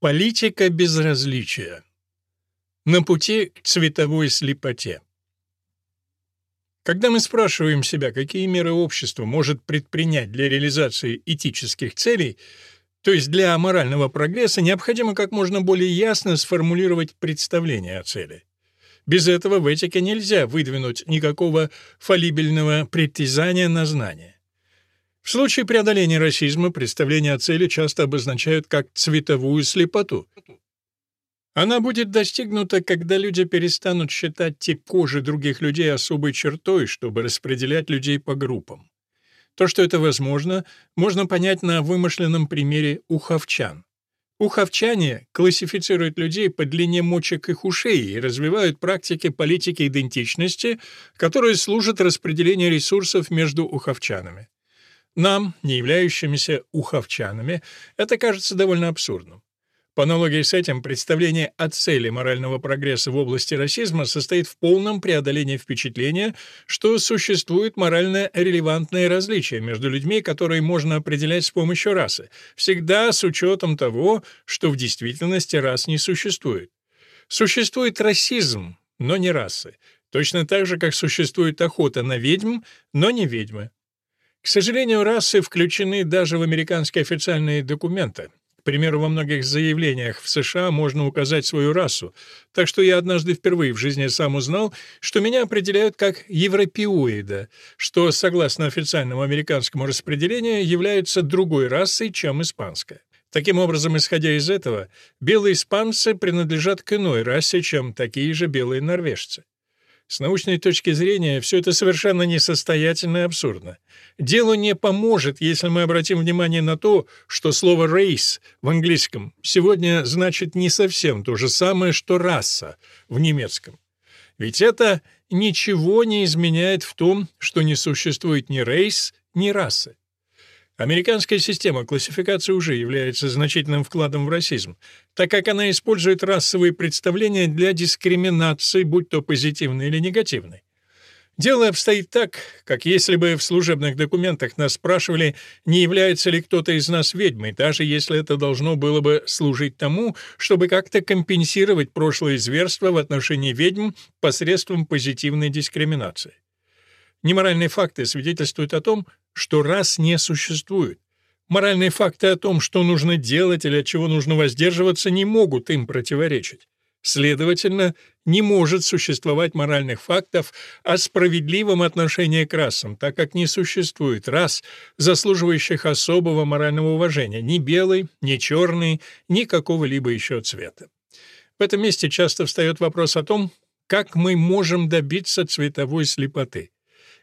Политика безразличия. На пути к цветовой слепоте. Когда мы спрашиваем себя, какие меры общество может предпринять для реализации этических целей, то есть для морального прогресса, необходимо как можно более ясно сформулировать представление о цели. Без этого в этике нельзя выдвинуть никакого фалибельного притязания на знание. В случае преодоления расизма представления о цели часто обозначают как цветовую слепоту. Она будет достигнута, когда люди перестанут считать тип кожи других людей особой чертой, чтобы распределять людей по группам. То, что это возможно, можно понять на вымышленном примере уховчан. Уховчане классифицируют людей по длине мочек их ушей и развивают практики политики идентичности, которые служат распределению ресурсов между уховчанами. Нам, не являющимися уховчанами, это кажется довольно абсурдным. По аналогии с этим, представление о цели морального прогресса в области расизма состоит в полном преодолении впечатления, что существует морально релевантное различие между людьми, которые можно определять с помощью расы, всегда с учетом того, что в действительности рас не существует. Существует расизм, но не расы, точно так же, как существует охота на ведьм, но не ведьмы. К сожалению, расы включены даже в американские официальные документы. К примеру, во многих заявлениях в США можно указать свою расу, так что я однажды впервые в жизни сам узнал, что меня определяют как европеоида, что, согласно официальному американскому распределению, является другой расой, чем испанская. Таким образом, исходя из этого, белые испанцы принадлежат к иной расе, чем такие же белые норвежцы. С научной точки зрения все это совершенно несостоятельно и абсурдно. Делу не поможет, если мы обратим внимание на то, что слово «race» в английском сегодня значит не совсем то же самое, что «раса» в немецком. Ведь это ничего не изменяет в том, что не существует ни рейс, ни расы. Американская система классификации уже является значительным вкладом в расизм, так как она использует расовые представления для дискриминации, будь то позитивной или негативной. Дело обстоит так, как если бы в служебных документах нас спрашивали, не является ли кто-то из нас ведьмой, даже если это должно было бы служить тому, чтобы как-то компенсировать прошлое зверство в отношении ведьм посредством позитивной дискриминации. Неморальные факты свидетельствуют о том, что рас не существует. Моральные факты о том, что нужно делать или от чего нужно воздерживаться, не могут им противоречить. Следовательно, не может существовать моральных фактов о справедливом отношении к расам, так как не существует рас, заслуживающих особого морального уважения, ни белый, ни черный, ни какого-либо еще цвета. В этом месте часто встает вопрос о том, как мы можем добиться цветовой слепоты.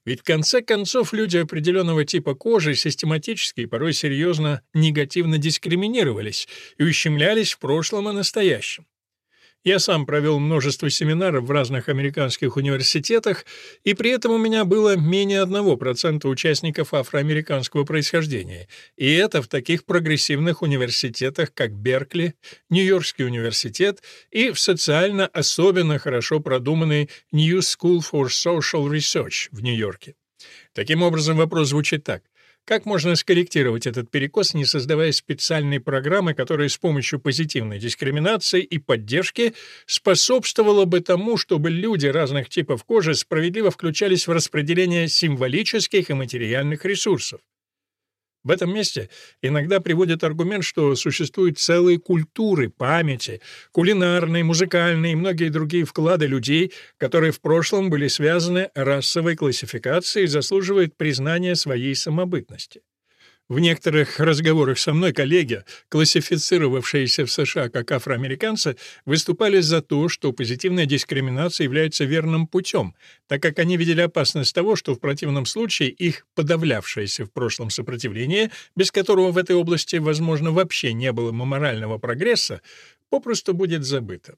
Ведь в конце концов люди определенного типа кожи систематически и порой серьезно негативно дискриминировались и ущемлялись в прошлом и настоящем. Я сам провел множество семинаров в разных американских университетах, и при этом у меня было менее 1% участников афроамериканского происхождения, и это в таких прогрессивных университетах, как Беркли, Нью-Йоркский университет и в социально особенно хорошо продуманный New School for Social Research в Нью-Йорке. Таким образом, вопрос звучит так. Как можно скорректировать этот перекос, не создавая специальной программы, которая с помощью позитивной дискриминации и поддержки способствовала бы тому, чтобы люди разных типов кожи справедливо включались в распределение символических и материальных ресурсов? В этом месте иногда приводят аргумент, что существуют целые культуры памяти, кулинарные, музыкальные и многие другие вклады людей, которые в прошлом были связаны расовой классификацией и заслуживают признания своей самобытности. В некоторых разговорах со мной коллеги, классифицировавшиеся в США как афроамериканцы, выступали за то, что позитивная дискриминация является верным путем, так как они видели опасность того, что в противном случае их подавлявшееся в прошлом сопротивление, без которого в этой области, возможно, вообще не было морального прогресса, попросту будет забыто.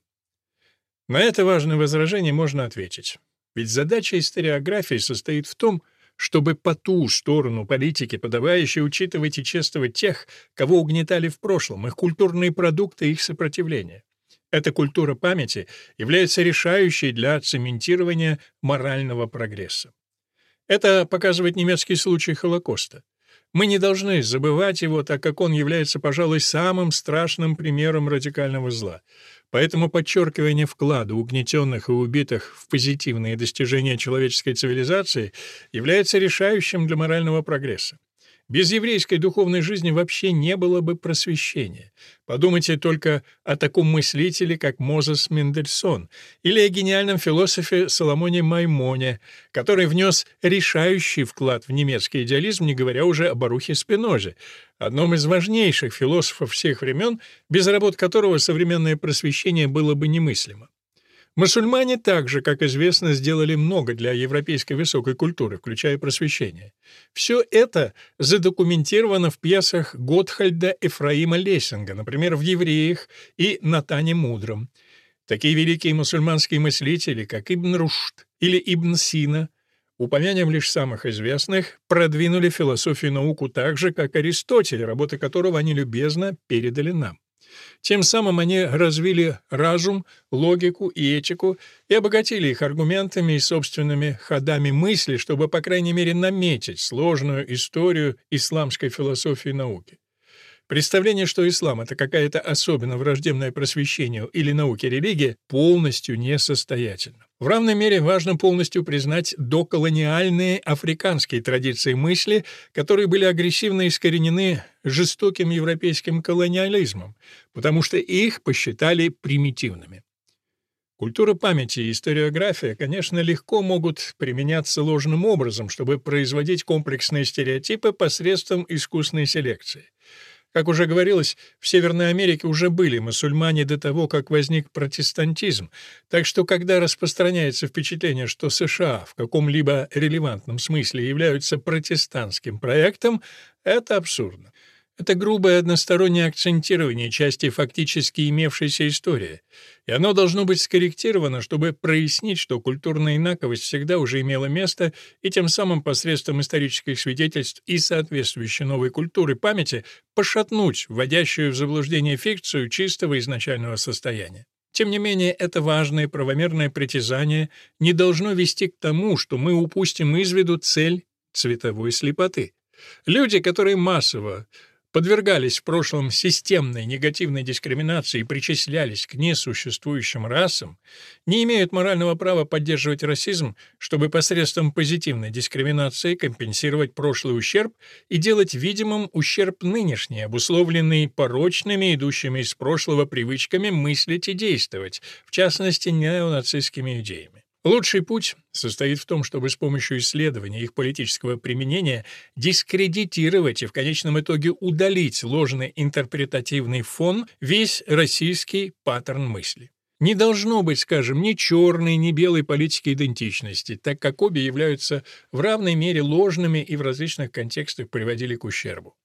На это важное возражение можно ответить. Ведь задача историографии состоит в том, что чтобы по ту сторону политики, подавающей учитывать и чествовать тех, кого угнетали в прошлом, их культурные продукты и их сопротивление. Эта культура памяти является решающей для цементирования морального прогресса. Это показывает немецкий случай Холокоста. Мы не должны забывать его, так как он является, пожалуй, самым страшным примером радикального зла. Поэтому подчеркивание вклада угнетенных и убитых в позитивные достижения человеческой цивилизации является решающим для морального прогресса. Без еврейской духовной жизни вообще не было бы просвещения. Подумайте только о таком мыслителе, как Мозес Мендельсон, или о гениальном философе Соломоне Маймоне, который внес решающий вклад в немецкий идеализм, не говоря уже о Барухе Спинозе, одном из важнейших философов всех времен, без работ которого современное просвещение было бы немыслимо. Мусульмане также, как известно, сделали много для европейской высокой культуры, включая просвещение. Все это задокументировано в пьесах Готхальда Эфраима Лессинга, например, в «Евреях» и «Натане Мудром». Такие великие мусульманские мыслители, как Ибн Рушд или Ибн Сина, упомянем лишь самых известных, продвинули философию и науку так же, как Аристотель, работы которого они любезно передали нам. Тем самым они развили разум, логику и этику и обогатили их аргументами и собственными ходами мысли, чтобы, по крайней мере, наметить сложную историю исламской философии и науки. Представление, что ислам — это какая-то особенно враждебное просвещению или науке религия, полностью несостоятельно. В равной мере важно полностью признать доколониальные африканские традиции мысли, которые были агрессивно искоренены жестоким европейским колониализмом, потому что их посчитали примитивными. Культура памяти и историография, конечно, легко могут применяться ложным образом, чтобы производить комплексные стереотипы посредством искусственной селекции. Как уже говорилось, в Северной Америке уже были мусульмане до того, как возник протестантизм, так что когда распространяется впечатление, что США в каком-либо релевантном смысле являются протестантским проектом, это абсурдно. Это грубое одностороннее акцентирование части фактически имевшейся истории, и оно должно быть скорректировано, чтобы прояснить, что культурная инаковость всегда уже имела место, и тем самым посредством исторических свидетельств и соответствующей новой культуры памяти пошатнуть вводящую в заблуждение фикцию чистого изначального состояния. Тем не менее, это важное правомерное притязание не должно вести к тому, что мы упустим из виду цель цветовой слепоты. Люди, которые массово подвергались в прошлом системной негативной дискриминации и причислялись к несуществующим расам, не имеют морального права поддерживать расизм, чтобы посредством позитивной дискриминации компенсировать прошлый ущерб и делать видимым ущерб нынешний, обусловленный порочными, идущими из прошлого привычками мыслить и действовать, в частности, неонацистскими идеями. Лучший путь состоит в том, чтобы с помощью исследования их политического применения дискредитировать и в конечном итоге удалить ложный интерпретативный фон, весь российский паттерн мысли. Не должно быть, скажем, ни черной, ни белой политики идентичности, так как обе являются в равной мере ложными и в различных контекстах приводили к ущербу.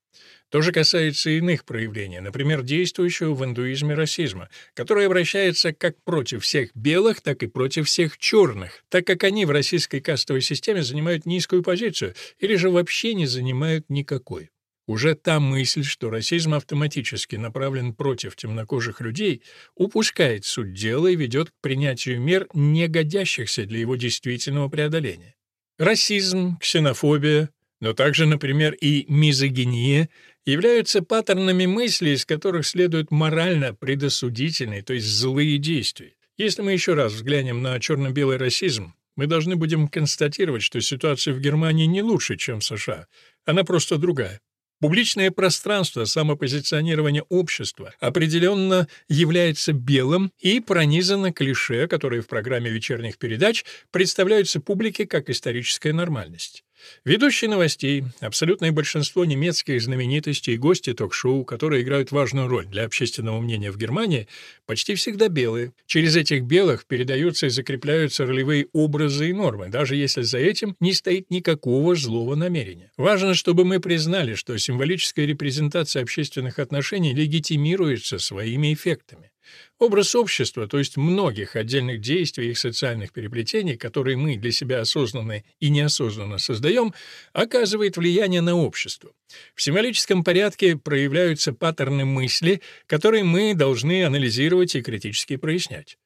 То же касается иных проявлений, например, действующего в индуизме расизма, который обращается как против всех белых, так и против всех черных, так как они в российской кастовой системе занимают низкую позицию или же вообще не занимают никакой. Уже та мысль, что расизм автоматически направлен против темнокожих людей, упускает суть дела и ведет к принятию мер, не годящихся для его действительного преодоления. Расизм, ксенофобия, но также, например, и мизогиния являются паттернами мысли, из которых следуют морально предосудительные, то есть злые действия. Если мы еще раз взглянем на черно-белый расизм, мы должны будем констатировать, что ситуация в Германии не лучше, чем в США. Она просто другая. Публичное пространство самопозиционирования общества определенно является белым и пронизано клише, которые в программе вечерних передач представляются публике как историческая нормальность. Ведущие новостей, абсолютное большинство немецких знаменитостей и гости ток-шоу, которые играют важную роль для общественного мнения в Германии, почти всегда белые. Через этих белых передаются и закрепляются ролевые образы и нормы, даже если за этим не стоит никакого злого намерения. Важно, чтобы мы признали, что символическая репрезентация общественных отношений легитимируется своими эффектами. Образ общества, то есть многих отдельных действий и их социальных переплетений, которые мы для себя осознанно и неосознанно создаем, оказывает влияние на общество. В символическом порядке проявляются паттерны мысли, которые мы должны анализировать и критически прояснять.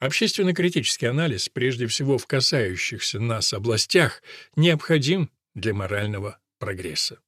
Общественно-критический анализ, прежде всего в касающихся нас областях, необходим для морального прогресса.